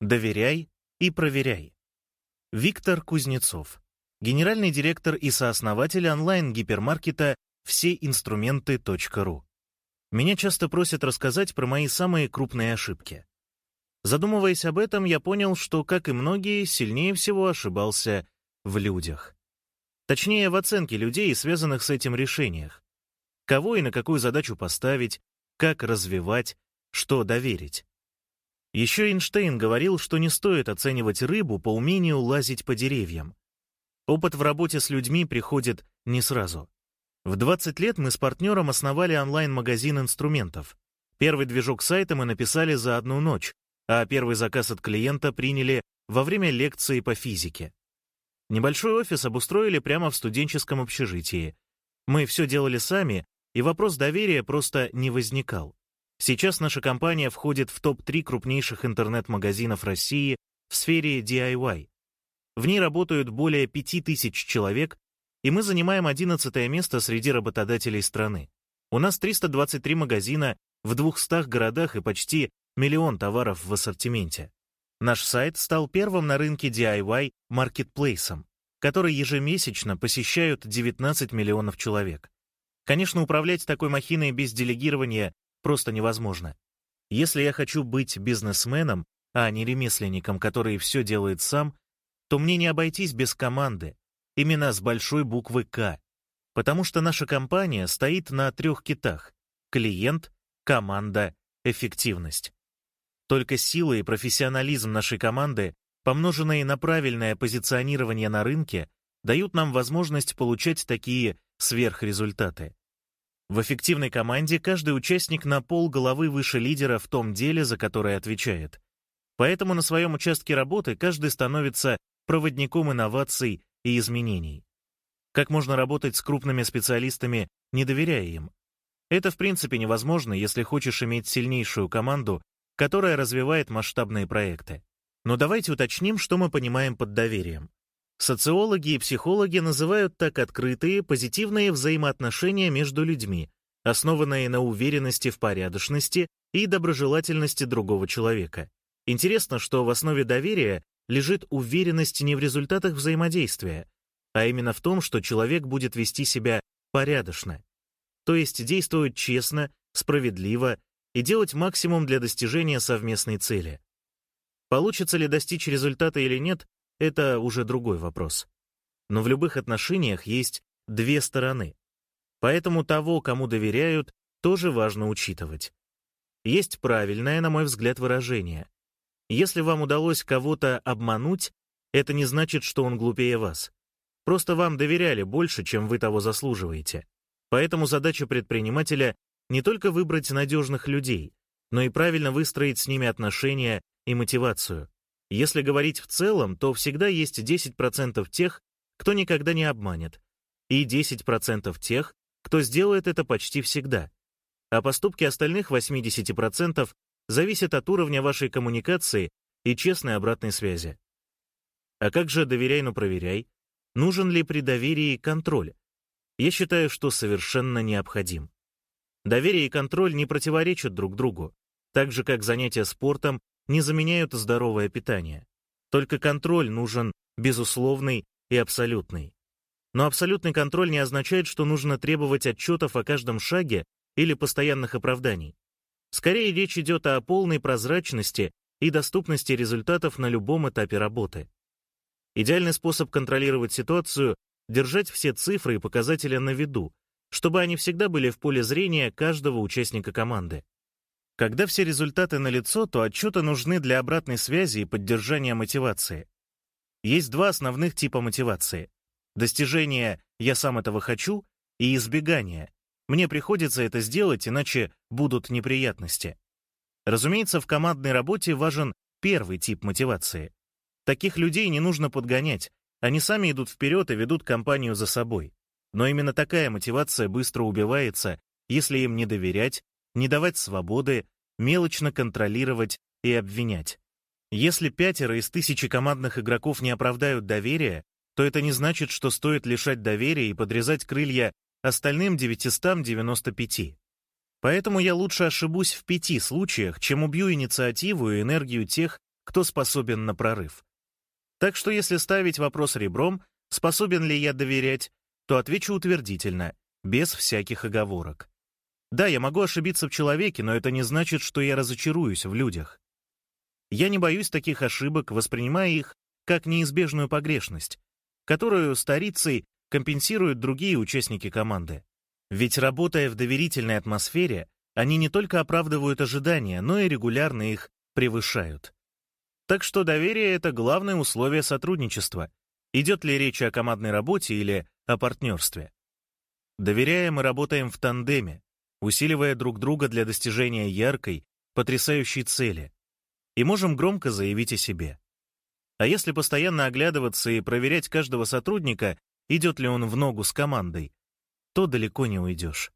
Доверяй и проверяй. Виктор Кузнецов, генеральный директор и сооснователь онлайн-гипермаркета всеинструменты.ру. Меня часто просят рассказать про мои самые крупные ошибки. Задумываясь об этом, я понял, что, как и многие, сильнее всего ошибался в людях. Точнее, в оценке людей, связанных с этим решениях. Кого и на какую задачу поставить, как развивать, что доверить. Еще Эйнштейн говорил, что не стоит оценивать рыбу по умению лазить по деревьям. Опыт в работе с людьми приходит не сразу. В 20 лет мы с партнером основали онлайн-магазин инструментов. Первый движок сайта мы написали за одну ночь, а первый заказ от клиента приняли во время лекции по физике. Небольшой офис обустроили прямо в студенческом общежитии. Мы все делали сами, и вопрос доверия просто не возникал. Сейчас наша компания входит в топ-3 крупнейших интернет-магазинов России в сфере DIY. В ней работают более 5000 человек, и мы занимаем 11 место среди работодателей страны. У нас 323 магазина в 200 городах и почти миллион товаров в ассортименте. Наш сайт стал первым на рынке DIY маркетплейсом, который ежемесячно посещают 19 миллионов человек. Конечно, управлять такой махиной без делегирования просто невозможно. Если я хочу быть бизнесменом, а не ремесленником, который все делает сам, то мне не обойтись без команды, именно с большой буквы «К», потому что наша компания стоит на трех китах — клиент, команда, эффективность. Только сила и профессионализм нашей команды, помноженные на правильное позиционирование на рынке, дают нам возможность получать такие сверхрезультаты. В эффективной команде каждый участник на пол головы выше лидера в том деле, за которое отвечает. Поэтому на своем участке работы каждый становится проводником инноваций и изменений. Как можно работать с крупными специалистами, не доверяя им? Это в принципе невозможно, если хочешь иметь сильнейшую команду, которая развивает масштабные проекты. Но давайте уточним, что мы понимаем под доверием. Социологи и психологи называют так открытые, позитивные взаимоотношения между людьми, основанные на уверенности в порядочности и доброжелательности другого человека. Интересно, что в основе доверия лежит уверенность не в результатах взаимодействия, а именно в том, что человек будет вести себя порядочно, то есть действовать честно, справедливо и делать максимум для достижения совместной цели. Получится ли достичь результата или нет, это уже другой вопрос. Но в любых отношениях есть две стороны. Поэтому того, кому доверяют, тоже важно учитывать. Есть правильное, на мой взгляд, выражение. Если вам удалось кого-то обмануть, это не значит, что он глупее вас. Просто вам доверяли больше, чем вы того заслуживаете. Поэтому задача предпринимателя не только выбрать надежных людей, но и правильно выстроить с ними отношения и мотивацию. Если говорить в целом, то всегда есть 10% тех, кто никогда не обманет, и 10% тех, кто сделает это почти всегда. А поступки остальных 80% зависит от уровня вашей коммуникации и честной обратной связи. А как же доверяй, но проверяй? Нужен ли при доверии контроль? Я считаю, что совершенно необходим. Доверие и контроль не противоречат друг другу, так же как занятия спортом не заменяют здоровое питание. Только контроль нужен безусловный и абсолютный. Но абсолютный контроль не означает, что нужно требовать отчетов о каждом шаге или постоянных оправданий. Скорее речь идет о полной прозрачности и доступности результатов на любом этапе работы. Идеальный способ контролировать ситуацию — держать все цифры и показатели на виду, чтобы они всегда были в поле зрения каждого участника команды. Когда все результаты налицо, то отчеты нужны для обратной связи и поддержания мотивации. Есть два основных типа мотивации. Достижение «я сам этого хочу» и избегание мне приходится это сделать, иначе будут неприятности. Разумеется, в командной работе важен первый тип мотивации. Таких людей не нужно подгонять, они сами идут вперед и ведут компанию за собой. Но именно такая мотивация быстро убивается, если им не доверять, не давать свободы, мелочно контролировать и обвинять. Если пятеро из тысячи командных игроков не оправдают доверия, то это не значит, что стоит лишать доверия и подрезать крылья остальным 995. Поэтому я лучше ошибусь в пяти случаях, чем убью инициативу и энергию тех, кто способен на прорыв. Так что если ставить вопрос ребром, способен ли я доверять, то отвечу утвердительно, без всяких оговорок. Да, я могу ошибиться в человеке, но это не значит, что я разочаруюсь в людях. Я не боюсь таких ошибок, воспринимая их как неизбежную погрешность, которую старицей компенсируют другие участники команды. Ведь работая в доверительной атмосфере, они не только оправдывают ожидания, но и регулярно их превышают. Так что доверие — это главное условие сотрудничества, идет ли речь о командной работе или о партнерстве. Доверяя, мы работаем в тандеме, усиливая друг друга для достижения яркой, потрясающей цели, и можем громко заявить о себе. А если постоянно оглядываться и проверять каждого сотрудника, идет ли он в ногу с командой, то далеко не уйдешь.